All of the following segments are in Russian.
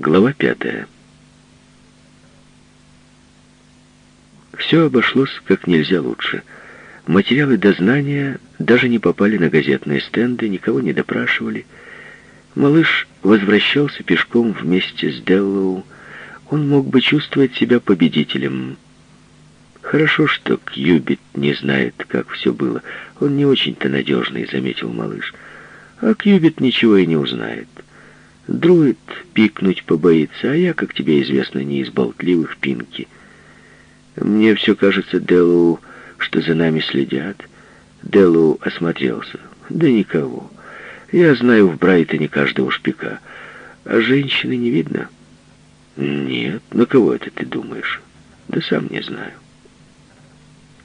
Глава пятая. Все обошлось как нельзя лучше. Материалы дознания даже не попали на газетные стенды, никого не допрашивали. Малыш возвращался пешком вместе с Деллоу. Он мог бы чувствовать себя победителем. Хорошо, что Кьюбит не знает, как все было. Он не очень-то надежный, заметил малыш. А Кьюбит ничего и не узнает. Друид пикнуть побоится, а я, как тебе известно, не из болтливых пинки. Мне все кажется, Деллоу, что за нами следят. Деллоу осмотрелся. Да никого. Я знаю в Брайтоне каждого шпика. А женщины не видно? Нет. На кого это ты думаешь? Да сам не знаю.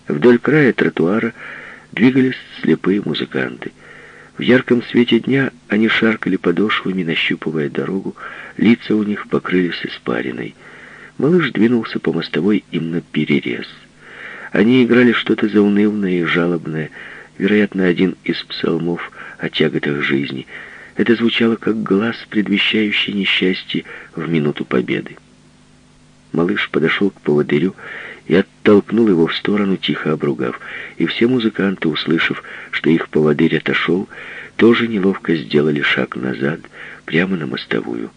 Вдоль края тротуара двигались слепые музыканты. В ярком свете дня они шаркали подошвами, нащупывая дорогу, лица у них покрылись испариной. Малыш двинулся по мостовой им на перерез. Они играли что-то заунывное и жалобное, вероятно, один из псалмов о тяготах жизни. Это звучало как глаз, предвещающий несчастье в минуту победы. Малыш подошел к поводырю и оттолкнул его в сторону, тихо обругав. И все музыканты, услышав, что их поводырь отошел, тоже неловко сделали шаг назад, прямо на мостовую.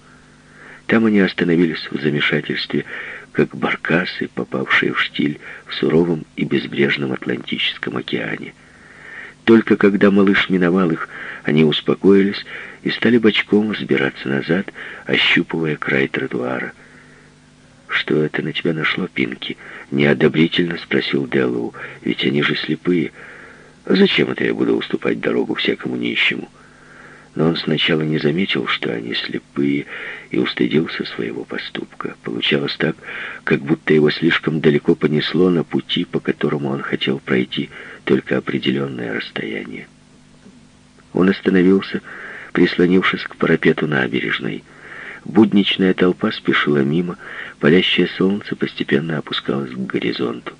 Там они остановились в замешательстве, как баркасы, попавшие в штиль в суровом и безбрежном Атлантическом океане. Только когда малыш миновал их, они успокоились и стали бочком взбираться назад, ощупывая край тротуара. «Что это на тебя нашло, Пинки?» — неодобрительно спросил Деллоу. «Ведь они же слепые. Зачем это я буду уступать дорогу всякому нищему?» Но он сначала не заметил, что они слепые, и устыдился своего поступка. Получалось так, как будто его слишком далеко понесло на пути, по которому он хотел пройти только определенное расстояние. Он остановился, прислонившись к парапету набережной. Будничная толпа спешила мимо, палящее солнце постепенно опускалось к горизонту.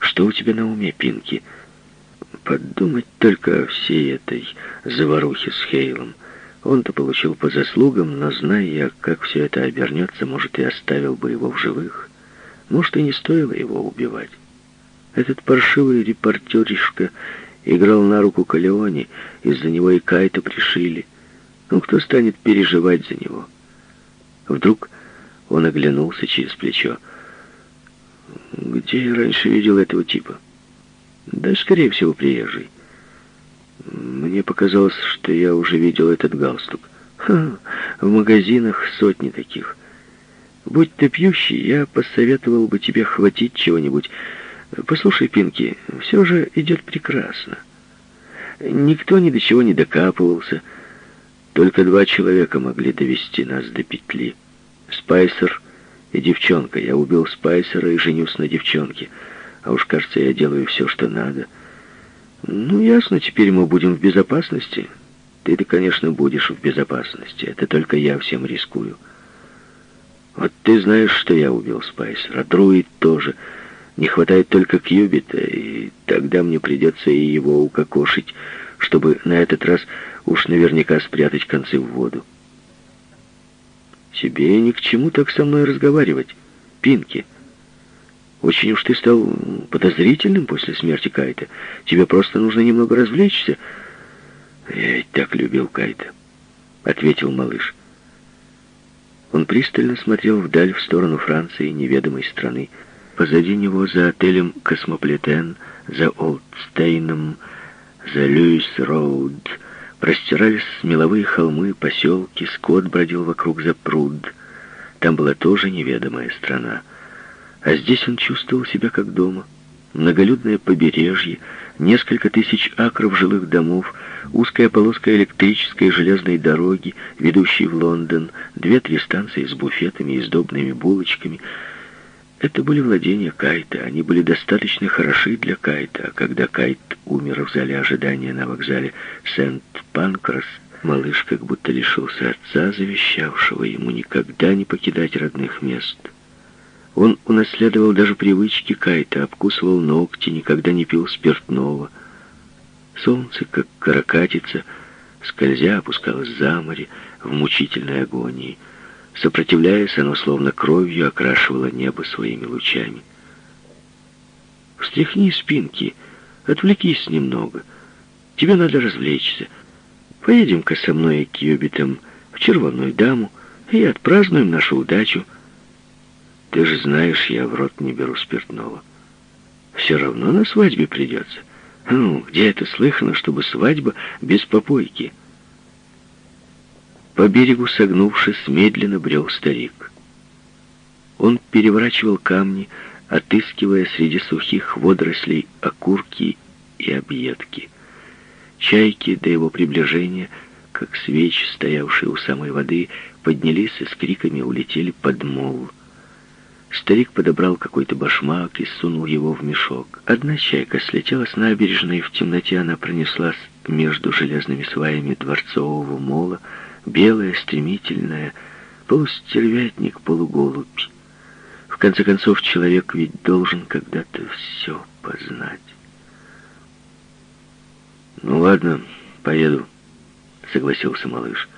«Что у тебя на уме, Пинки?» Подумать только о всей этой заварухе с Хейлом. Он-то получил по заслугам, но, зная я, как все это обернется, может, и оставил бы его в живых. Может, и не стоило его убивать. Этот паршивый репортеришка играл на руку Калеоне, из-за него и Кайта пришили. Ну, кто станет переживать за него? Вдруг он оглянулся через плечо. Где я раньше видел этого типа? Да, скорее всего, приезжий. Мне показалось, что я уже видел этот галстук. Ха, в магазинах сотни таких. Будь ты пьющий, я посоветовал бы тебе хватить чего-нибудь. Послушай, Пинки, все же идет прекрасно. Никто ни до чего не докапывался. Только два человека могли довести нас до петли. Спайсер и девчонка. Я убил Спайсера и женюсь на девчонке. А уж, кажется, я делаю все, что надо. Ну, ясно, теперь мы будем в безопасности. Ты-то, конечно, будешь в безопасности. Это только я всем рискую. Вот ты знаешь, что я убил Спайсера. Друид тоже. Не хватает только Кьюбита, и тогда мне придется и его укокошить, чтобы на этот раз уж наверняка спрятать концы в воду. Тебе ни к чему так со мной разговаривать, Пинки. Очень уж ты стал подозрительным после смерти Кайта. Тебе просто нужно немного развлечься. Я ведь так любил Кайта, ответил малыш. Он пристально смотрел вдаль в сторону Франции, неведомой страны. Позади него, за отелем «Космополитен», за Олдстейном, за Льюис-Роуд, простирались меловые холмы, поселки, скот бродил вокруг запруд. Там была тоже неведомая страна. А здесь он чувствовал себя как дома. Многолюдное побережье, несколько тысяч акров жилых домов, узкая полоска электрической и железной дороги, ведущей в Лондон, две-три станции с буфетами и сдобными булочками. Это были владения Кайта, они были достаточно хороши для Кайта, когда Кайт умер в зале ожидания на вокзале Сент-Панкрас, малыш как будто лишился отца, завещавшего ему никогда не покидать родных мест. Он унаследовал даже привычки Кайта, обкусывал ногти, никогда не пил спиртного. Солнце, как каракатица, скользя опускалось за море в мучительной агонии. Сопротивляясь, оно словно кровью окрашивало небо своими лучами. «Встряхни спинки, отвлекись немного. Тебе надо развлечься. Поедем-ка со мной к Юбитам в червонную даму и отпразднуем нашу удачу. Ты же знаешь, я в рот не беру спиртного. Все равно на свадьбе придется. Ну, где это слыхано, чтобы свадьба без попойки?» По берегу, согнувшись, медленно брел старик. Он переворачивал камни, отыскивая среди сухих водорослей окурки и объедки. Чайки до его приближения, как свечи, стоявшие у самой воды, поднялись и с криками улетели под мол. Старик подобрал какой-то башмак и сунул его в мешок. Одна чайка слетела с набережной, и в темноте она пронеслась между железными сваями дворцового мола, белая, стремительная, полустервятник, полуголубь. В конце концов, человек ведь должен когда-то все познать. «Ну ладно, поеду», — согласился малыш.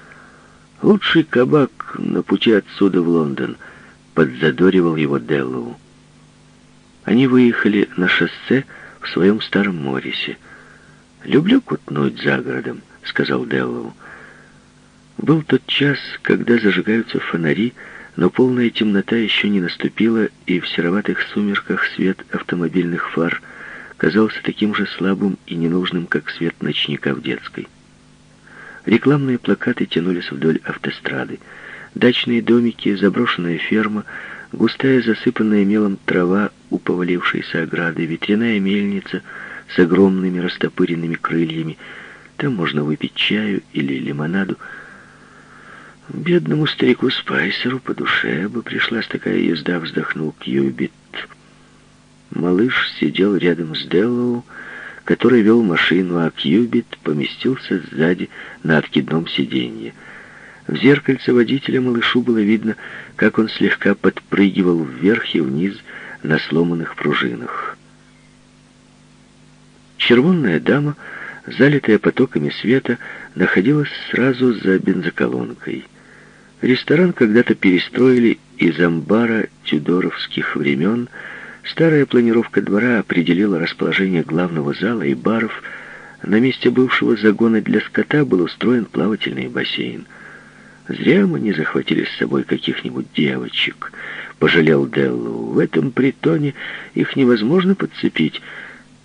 «Лучший кабак на пути отсюда в Лондон», — подзадоривал его Деллоу. Они выехали на шоссе в своем старом Морисе. «Люблю кутнуть за городом», — сказал Деллоу. Был тот час, когда зажигаются фонари, но полная темнота еще не наступила, и в сероватых сумерках свет автомобильных фар казался таким же слабым и ненужным, как свет ночника в детской. Рекламные плакаты тянулись вдоль автострады. Дачные домики, заброшенная ферма, густая засыпанная мелом трава у повалившейся ограды, ветряная мельница с огромными растопыренными крыльями. Там можно выпить чаю или лимонаду, Бедному старику Спайсеру по душе бы пришлась такая езда, вздохнул Кьюбит. Малыш сидел рядом с Деллоу, который вел машину, а Кьюбит поместился сзади на откидном сиденье. В зеркальце водителя малышу было видно, как он слегка подпрыгивал вверх и вниз на сломанных пружинах. Червонная дама, залитая потоками света, находилась сразу за бензоколонкой — Ресторан когда-то перестроили из амбара тюдоровских времен. Старая планировка двора определила расположение главного зала и баров. На месте бывшего загона для скота был устроен плавательный бассейн. «Зря мы не захватили с собой каких-нибудь девочек», — пожалел Деллу. «В этом притоне их невозможно подцепить.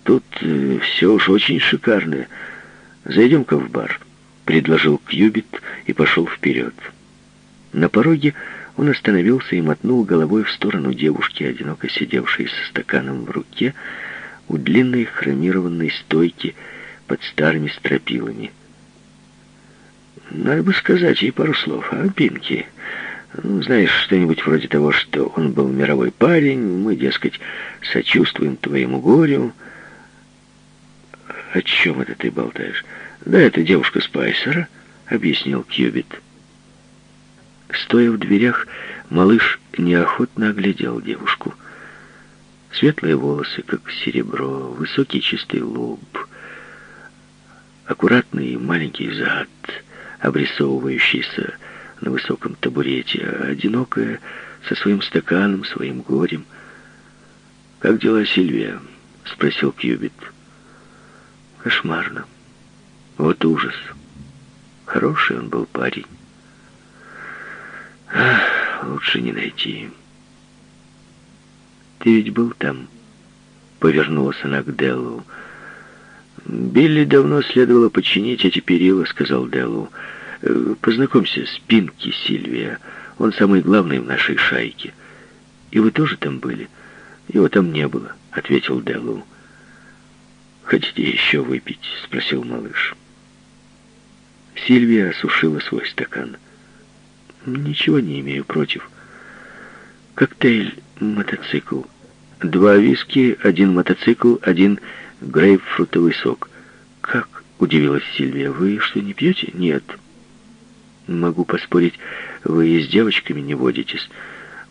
Тут э, все уж очень шикарное. Зайдем-ка в бар», — предложил Кьюбит и пошел вперед. На пороге он остановился и мотнул головой в сторону девушки, одиноко сидевшей со стаканом в руке у длинной хромированной стойки под старыми стропилами. «Надо бы сказать ей пару слов, а, Пинки? Ну, знаешь, что-нибудь вроде того, что он был мировой парень, мы, дескать, сочувствуем твоему горю». «О чем это ты болтаешь?» «Да это девушка Спайсера», — объяснил Кьюбит. Стоя в дверях, малыш неохотно оглядел девушку. Светлые волосы, как серебро, высокий чистый лоб, аккуратный маленький зад, обрисовывающийся на высоком табурете, одинокая, со своим стаканом, своим горем. «Как дела, Сильвия?» — спросил Кьюбит. «Кошмарно. Вот ужас. Хороший он был парень. Ах, лучше не найти. Ты ведь был там? Повернулась она к Деллу. Билли давно следовало починить эти перила, сказал Деллу. «Э, познакомься с Пинки, Сильвия. Он самый главный в нашей шайке. И вы тоже там были? Его там не было, ответил Деллу. «Хотите еще выпить?» — спросил малыш. Сильвия осушила свой стакан. Ничего не имею против. Коктейль, мотоцикл. Два виски, один мотоцикл, один грейпфрутовый сок. Как? Удивилась Сильвия. Вы что, не пьете? Нет. Могу поспорить, вы и с девочками не водитесь.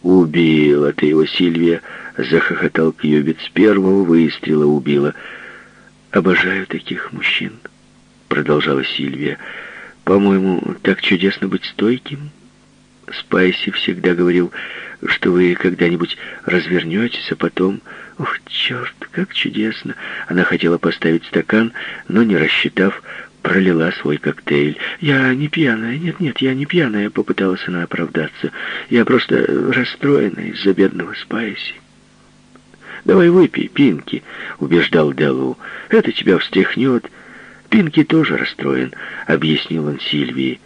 Убила ты его, Сильвия, захохотал Кьюбит. С первого выстрела убила. Обожаю таких мужчин, продолжала Сильвия. По-моему, так чудесно быть стойким. Спайси всегда говорил, что вы когда-нибудь развернетесь, а потом... Ух, черт, как чудесно! Она хотела поставить стакан, но, не рассчитав, пролила свой коктейль. «Я не пьяная, нет-нет, я не пьяная», — попыталась она оправдаться. «Я просто расстроена из-за бедного Спайси». «Давай выпей, Пинки», — убеждал Делу. «Это тебя встряхнет». «Пинки тоже расстроен», — объяснил он Сильвии.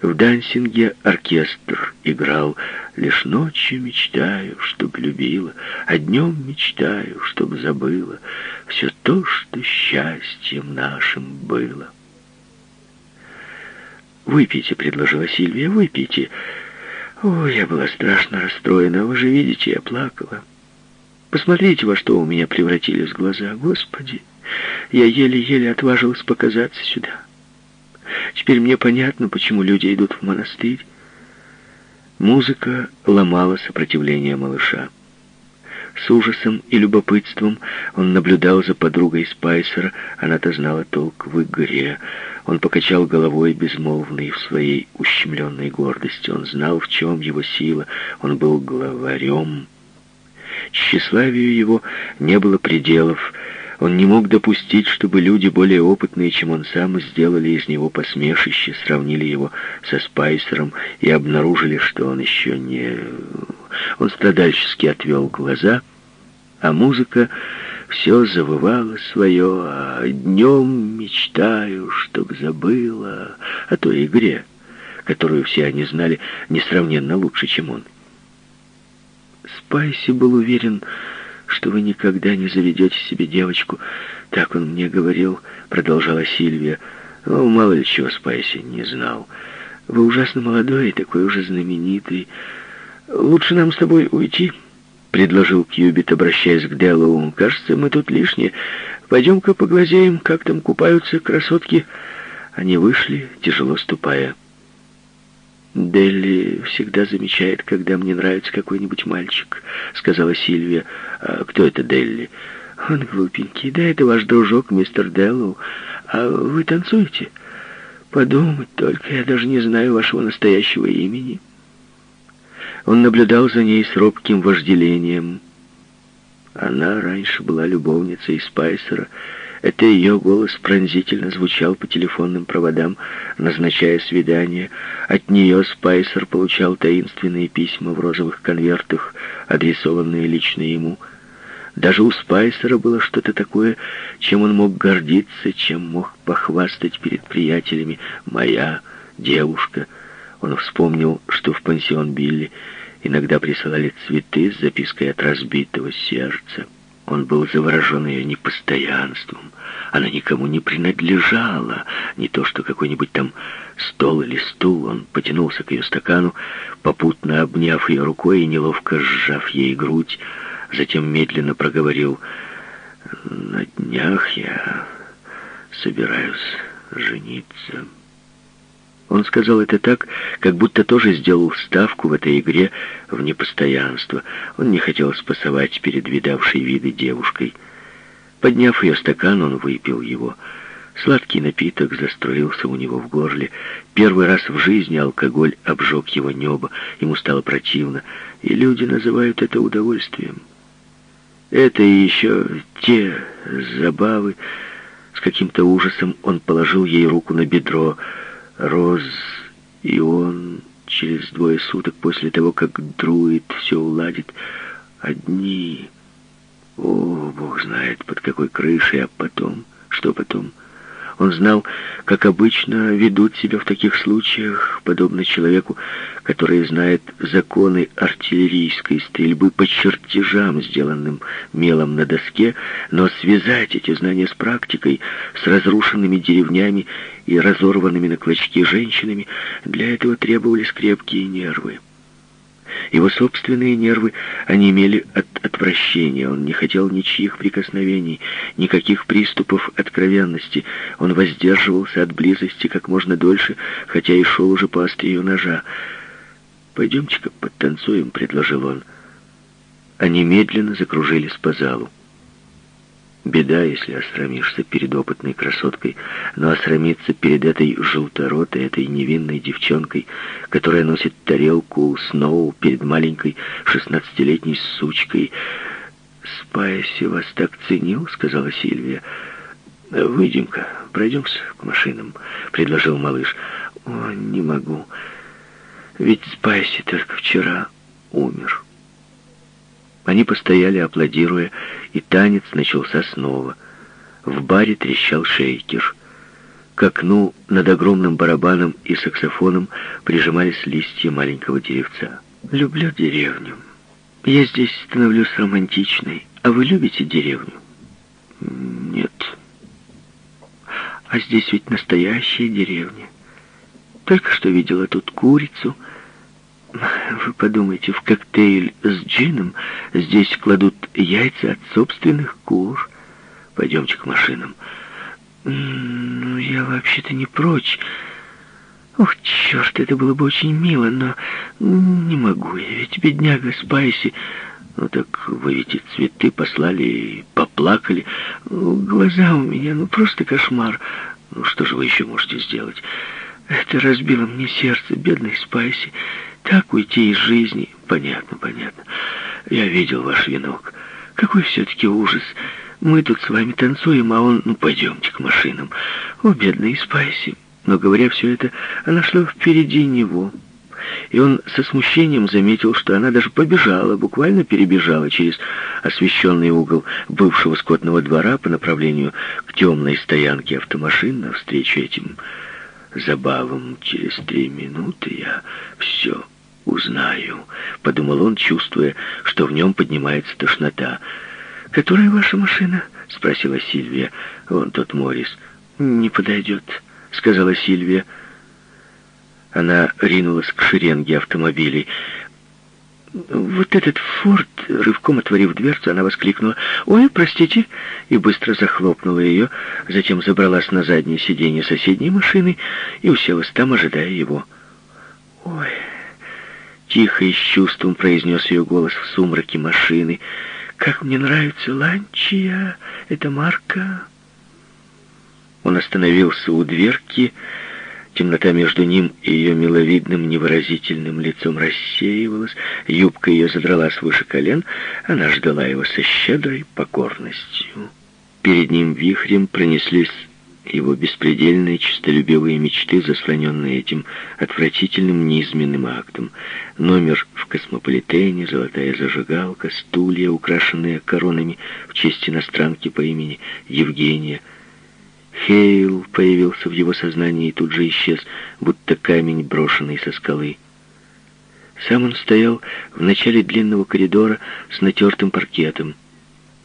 В дансинге оркестр играл «Лишь ночью мечтаю, чтоб любила, а днем мечтаю, чтоб забыла все то, что счастьем нашим было». «Выпейте», — предложила Сильвия, — «выпейте». О, я была страшно расстроена, вы же видите, я плакала. Посмотрите, во что у меня превратились глаза, Господи. Я еле-еле отважилась показаться сюда. Теперь мне понятно, почему люди идут в монастырь. Музыка ломала сопротивление малыша. С ужасом и любопытством он наблюдал за подругой Спайсера, она-то знала толк в игре. Он покачал головой, безмолвный в своей ущемленной гордости. Он знал, в чем его сила. Он был главарем. Тщеславию его не было пределов, он не мог допустить, чтобы люди, более опытные, чем он сам, сделали из него посмешище, сравнили его со Спайсером и обнаружили, что он еще не... Он страдальчески отвел глаза, а музыка все завывала свое, а днем мечтаю, чтоб забыла о той игре, которую все они знали несравненно лучше, чем он. Спайси был уверен, что вы никогда не заведете себе девочку. Так он мне говорил, продолжала Сильвия. Ну, мало ли чего Спайси не знал. Вы ужасно молодой и такой уже знаменитый. Лучше нам с тобой уйти, предложил Кьюбит, обращаясь к Деллоу. Кажется, мы тут лишние. Пойдем-ка поглазеем, как там купаются красотки. Они вышли, тяжело ступая. «Делли всегда замечает, когда мне нравится какой-нибудь мальчик», — сказала Сильвия. «А кто это Делли?» «Он глупенький. Да, это ваш дружок, мистер Деллоу. А вы танцуете?» «Подумать только, я даже не знаю вашего настоящего имени». Он наблюдал за ней с робким вожделением. Она раньше была любовницей Спайсера, это ее голос пронзительно звучал по телефонным проводам, назначая свидание. От нее Спайсер получал таинственные письма в розовых конвертах, адресованные лично ему. Даже у Спайсера было что-то такое, чем он мог гордиться, чем мог похвастать перед приятелями. «Моя девушка». Он вспомнил, что в пансион Билли иногда присылали цветы с запиской от разбитого сердца. Он был заворожен ее непостоянством. Она никому не принадлежала. Не то, что какой-нибудь там стол или стул. Он потянулся к ее стакану, попутно обняв ее рукой и неловко сжав ей грудь. Затем медленно проговорил, «На днях я собираюсь жениться». Он сказал это так, как будто тоже сделал ставку в этой игре в непостоянство. Он не хотел спасовать перед видавшей виды девушкой. Подняв ее стакан, он выпил его. Сладкий напиток застроился у него в горле. Первый раз в жизни алкоголь обжег его небо. Ему стало противно. И люди называют это удовольствием. Это и еще те забавы. С каким-то ужасом он положил ей руку на бедро, Роз и он через двое суток после того, как друид все уладит, одни... О, Бог знает, под какой крышей, а потом... Что потом? Он знал, как обычно ведут себя в таких случаях, подобно человеку, который знает законы артиллерийской стрельбы по чертежам, сделанным мелом на доске, но связать эти знания с практикой, с разрушенными деревнями и разорванными на клочки женщинами, для этого требовались крепкие нервы. Его собственные нервы онемели от отвращения. Он не хотел ничьих прикосновений, никаких приступов откровенности. Он воздерживался от близости как можно дольше, хотя и шел уже по острию ножа. «Пойдемте-ка подтанцуем», — предложил он. Они медленно закружились по залу. Беда, если осрамишься перед опытной красоткой, но осрамиться перед этой желторотой, этой невинной девчонкой, которая носит тарелку Сноу перед маленькой шестнадцатилетней сучкой. «Спайси вас так ценил», — сказала Сильвия. «Выйдем-ка, пройдемся к машинам», — предложил малыш. «О, не могу, ведь Спайси только вчера умер». Они постояли, аплодируя, и танец начался снова. В баре трещал шейкер. К окну над огромным барабаном и саксофоном прижимались листья маленького деревца. «Люблю деревню. Я здесь становлюсь романтичной. А вы любите деревню?» «Нет». «А здесь ведь настоящая деревня. Только что видела тут курицу». Вы подумайте, в коктейль с джином здесь кладут яйца от собственных кур. Пойдемте к машинам. Ну, я вообще-то не прочь. Ох, черт, это было бы очень мило, но не могу я, ведь бедняга Спайси... Ну так вы ведь и цветы послали, и поплакали. Глаза у меня, ну просто кошмар. Ну что же вы еще можете сделать? Это разбило мне сердце, бедный Спайси. Так уйти из жизни. Понятно, понятно. Я видел ваш венок. Какой все-таки ужас. Мы тут с вами танцуем, а он... Ну, пойдемте к машинам. О, бедный Спайси. Но, говоря все это, она шла впереди него. И он со смущением заметил, что она даже побежала, буквально перебежала через освещенный угол бывшего скотного двора по направлению к темной стоянке автомашин навстречу этим забавам. Через три минуты я все «Узнаю», — подумал он, чувствуя, что в нем поднимается тошнота. «Которая ваша машина?» — спросила Сильвия. «Вон тот Морис». «Не подойдет», — сказала Сильвия. Она ринулась к шеренге автомобилей. «Вот этот форт!» Рывком отворив дверцу, она воскликнула «Ой, простите!» и быстро захлопнула ее, затем забралась на заднее сиденье соседней машины и уселась там, ожидая его. «Ой!» Тихо и с чувством произнес ее голос в сумраке машины. «Как мне нравится Ланчия! Это Марка!» Он остановился у дверки. Темнота между ним и ее миловидным, невыразительным лицом рассеивалась. Юбка ее задралась выше колен. Она ждала его со щедрой покорностью. Перед ним вихрем пронеслись его беспредельные честолюбивые мечты, заслоненные этим отвратительным низменным актом. Номер в космополитене, золотая зажигалка, стулья, украшенные коронами в честь иностранки по имени Евгения. Хейл появился в его сознании и тут же исчез, будто камень, брошенный со скалы. Сам он стоял в начале длинного коридора с натертым паркетом.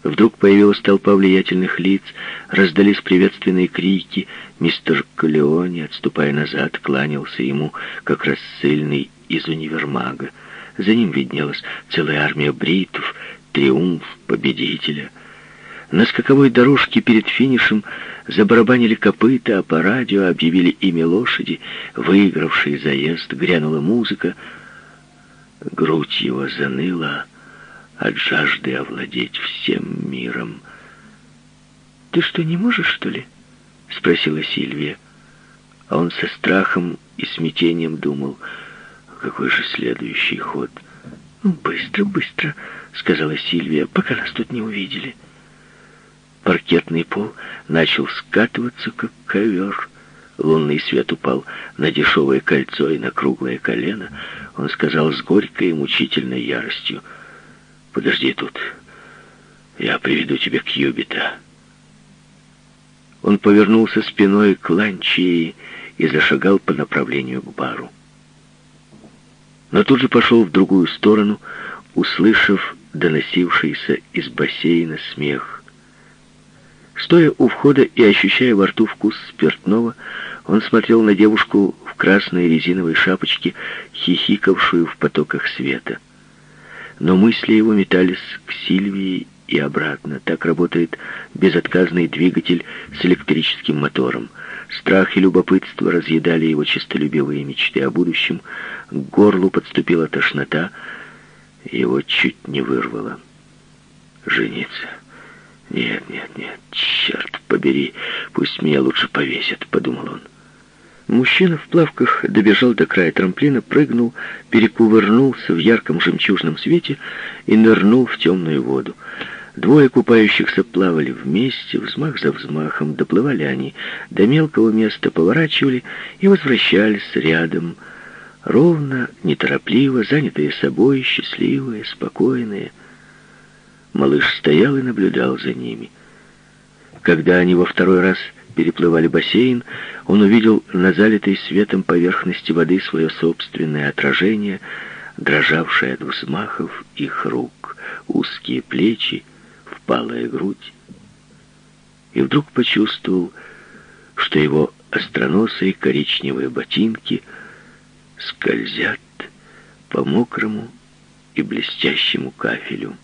Вдруг появилась толпа влиятельных лиц, раздались приветственные крики. Мистер Калеони, отступая назад, кланялся ему, как рассыльный из универмага. За ним виднелась целая армия бритов, триумф победителя. На скаковой дорожке перед финишем забарабанили копыта, а по радио объявили имя лошади, выигравшей заезд, грянула музыка. Грудь его заныла, от жажды овладеть всем миром. «Ты что, не можешь, что ли?» — спросила Сильвия. А он со страхом и смятением думал, какой же следующий ход. «Ну, быстро, быстро», — сказала Сильвия, — «пока нас тут не увидели». Паркетный пол начал скатываться, как ковер. Лунный свет упал на дешевое кольцо и на круглое колено. Он сказал с горькой и мучительной яростью — Подожди тут. Я приведу тебя к Юбита. Он повернулся спиной к Ланчии и зашагал по направлению к бару. Но тут же пошел в другую сторону, услышав доносившийся из бассейна смех. Стоя у входа и ощущая во рту вкус спиртного, он смотрел на девушку в красной резиновой шапочке, хихикавшую в потоках света но мысли его метались к Сильвии и обратно. Так работает безотказный двигатель с электрическим мотором. Страх и любопытство разъедали его честолюбивые мечты о будущем. К горлу подступила тошнота, его чуть не вырвало. Жениться. «Нет, нет, нет, черт побери, пусть меня лучше повесят», — подумал он. Мужчина в плавках добежал до края трамплина, прыгнул, перекувырнулся в ярком жемчужном свете и нырнул в темную воду. Двое купающихся плавали вместе, взмах за взмахом, доплывали они до мелкого места, поворачивали и возвращались рядом, ровно, неторопливо, занятые собой, счастливые, спокойные. Малыш стоял и наблюдал за ними. Когда они во второй раз переплывали бассейн, он увидел на залитой светом поверхности воды свое собственное отражение, дрожавшее от взмахов их рук, узкие плечи, впалая грудь. И вдруг почувствовал, что его остроносые коричневые ботинки скользят по мокрому и блестящему кафелю.